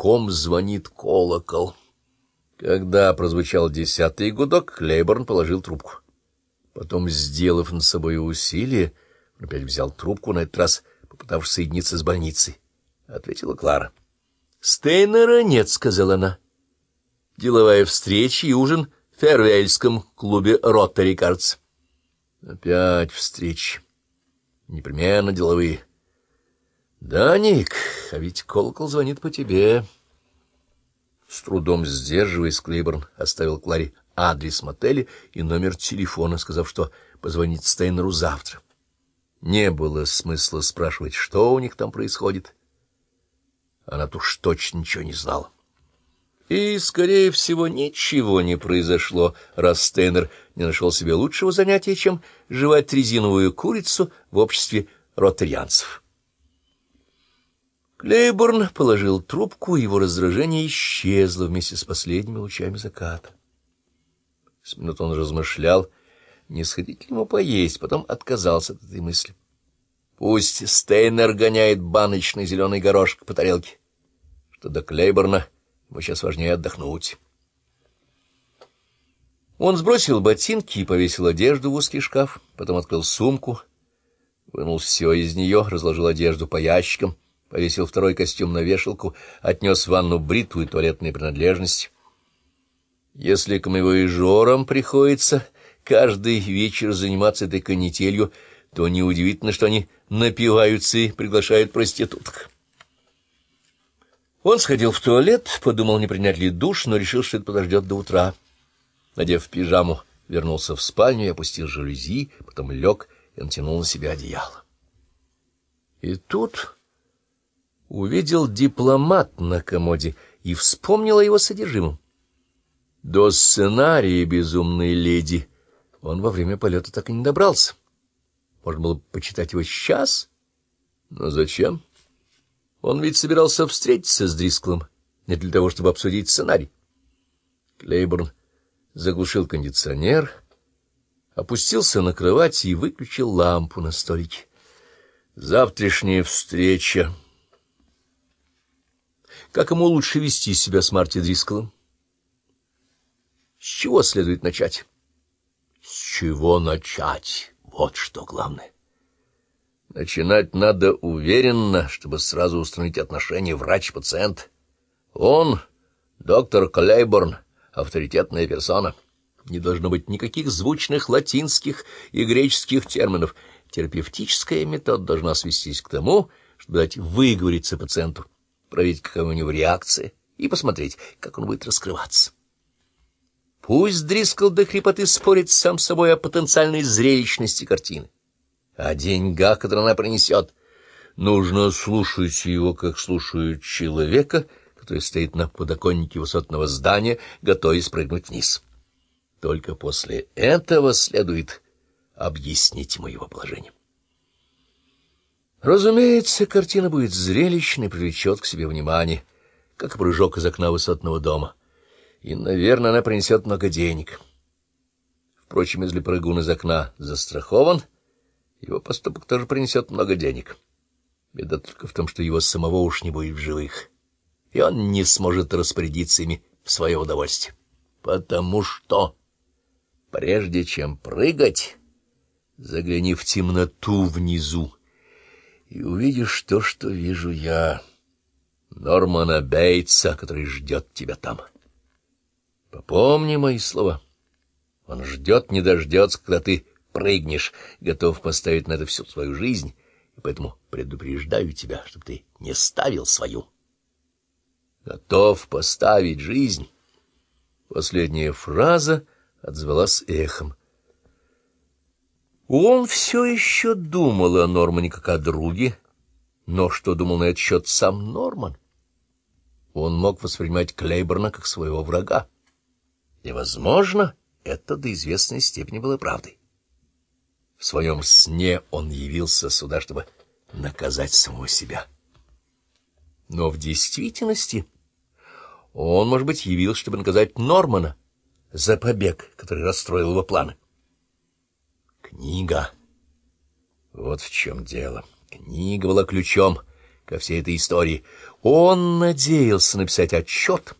ком звонит колокол. Когда прозвучал десятый гудок, Клейборн положил трубку. Потом, сделав над собой усилие, он опять взял трубку, на этот раз попытавшись соединиться с больницей. Ответила Клара. — Стейнера нет, — сказала она. — Деловая встреча и ужин в Фервельском клубе Роттери, кажется. — Опять встречи. Непременно деловые. — Да, Ник, а ведь колокол звонит по тебе. С трудом сдерживаясь, Клейборн оставил Кларе адрес мотеля и номер телефона, сказав, что позвонит Стейнеру завтра. Не было смысла спрашивать, что у них там происходит. Она-то уж точно ничего не знала. И, скорее всего, ничего не произошло, раз Стейнер не нашел себе лучшего занятия, чем жевать резиновую курицу в обществе ротарианцев. Клейборн положил трубку, и его раздражение исчезло вместе с последними лучами заката. С минут он размышлял, не сходить ли ему поесть, потом отказался от этой мысли. Пусть Стейнер гоняет баночный зеленый горошек по тарелке, что до Клейборна ему сейчас важнее отдохнуть. Он сбросил ботинки и повесил одежду в узкий шкаф, потом открыл сумку, вынул все из нее, разложил одежду по ящикам, повесил второй костюм на вешалку, отнес в ванну бритву и туалетные принадлежности. Если камевоежорам приходится каждый вечер заниматься этой канителью, то неудивительно, что они напиваются и приглашают проституток. Он сходил в туалет, подумал, не принять ли душ, но решил, что это подождет до утра. Надев пижаму, вернулся в спальню и опустил жалюзи, потом лег и натянул на себя одеяло. И тут увидел дипломат на комоде и вспомнил о его содержимом. До сценария «Безумной леди» он во время полета так и не добрался. Можно было почитать его сейчас, но зачем? Он ведь собирался встретиться с Дрисклом не для того, чтобы обсудить сценарий. Клейборн заглушил кондиционер, опустился на кровать и выключил лампу на столике. Завтрашняя встреча. Как ему лучше вести себя с Марти Дрисклом? С чего следует начать? С чего начать? Вот что главное. Начинать надо уверенно, чтобы сразу установить отношения врач-пациент. Он, доктор Клейборн, авторитетная персона. Не должно быть никаких звучных латинских и греческих терминов. Терапевтическая метода должна свестись к тому, чтобы дать выговориться пациенту, проверить, какая у него реакция, и посмотреть, как он будет раскрываться. Пусть Дрискл до хрипоты спорит сам с собой о потенциальной зрелищности картины, о деньгах, которые она принесет. Нужно слушать его, как слушают человека, который стоит на подоконнике высотного здания, готовясь спрыгнуть вниз. Только после этого следует объяснить ему его положение. Разумеется, картина будет зрелищной, привлечет к себе внимание, как прыжок из окна высотного дома — и, наверное, она принесет много денег. Впрочем, если прыгун из окна застрахован, его поступок тоже принесет много денег. Беда только в том, что его самого уж не будет в живых, и он не сможет распорядиться ими в свое удовольствие. Потому что, прежде чем прыгать, загляни в темноту внизу, и увидишь то, что вижу я, Нормана Бейтса, который ждет тебя там. Попомни мои слова. Он ждет, не дождется, когда ты прыгнешь, готов поставить на это всю свою жизнь, и поэтому предупреждаю тебя, чтобы ты не ставил свою. Готов поставить жизнь. Последняя фраза отзвалась эхом. Он все еще думал о Нормане как о друге, но что думал на этот счет сам Норман? Он мог воспринимать Клейборна как своего врага. И, возможно, это до известной степени было правдой. В своем сне он явился сюда, чтобы наказать самого себя. Но в действительности он, может быть, явился, чтобы наказать Нормана за побег, который расстроил его планы. Книга. Вот в чем дело. Книга была ключом ко всей этой истории. Он надеялся написать отчет